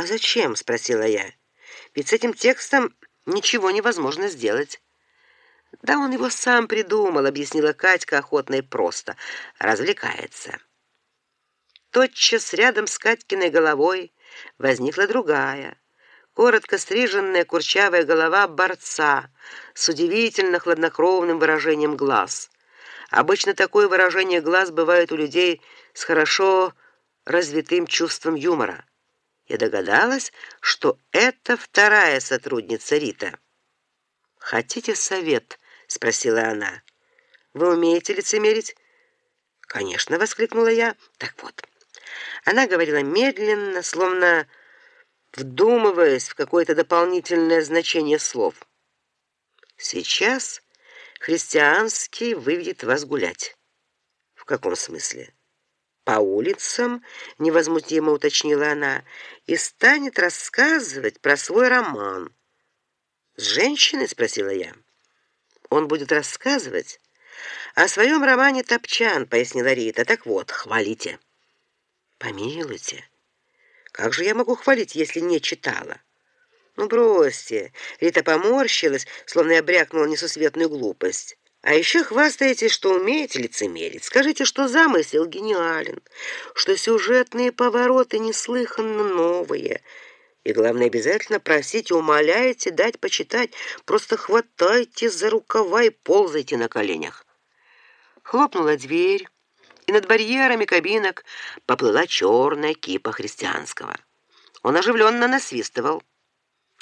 А зачем, спросила я. Ведь с этим текстом ничего невозможно сделать. Да он его сам придумал, объяснила Катька охотно и просто. Развлекается. Тотчас рядом с Катькиной головой возникла другая, коротко стриженная курчавая голова борца с удивительно хладнокровным выражением глаз. Обычно такое выражение глаз бывает у людей с хорошо развитым чувством юмора. Я догадалась, что это вторая сотрудница Рита. Хотите совет? спросила она. Вы умеете лицемерить? Конечно, воскликнула я. Так вот. Она говорила медленно, словно вдумываясь в какое-то дополнительное значение слов. Сейчас христианский выведет вас гулять. В каком смысле? По улицам, невозмутимо уточнила она, и станет рассказывать про свой роман. С женщиной, спросила я. Он будет рассказывать о своем романе Топчан, пояснила Рита. Так вот, хвалите. Помилуйте. Как же я могу хвалить, если не читала? Ну бросьте. Рита поморщилась, словно я брякнула несусветную глупость. А еще хвастаетесь, что умеете лицемерить. Скажите, что замысел гениален, что сюжетные повороты неслыханно новые. И главное, обязательно просите, умоляете дать почитать. Просто хватайте за рукава и ползайте на коленях. Хлопнула дверь и над барьерами кабинок поплыла черная кипа христианского. Он оживленно насвистывал.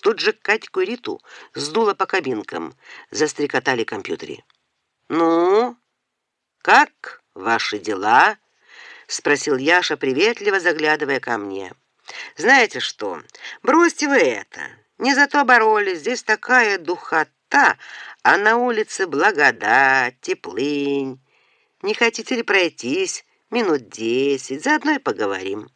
Тут же Катьку и Риту сдуло по кабинкам, застрекотали компьютеры. «Ну, как ваши дела?» — спросил Яша, приветливо заглядывая ко мне. «Знаете что, бросьте вы это. Не зато боролись, здесь такая духота, а на улице благодать, теплынь. Не хотите ли пройтись минут десять, заодно и поговорим?»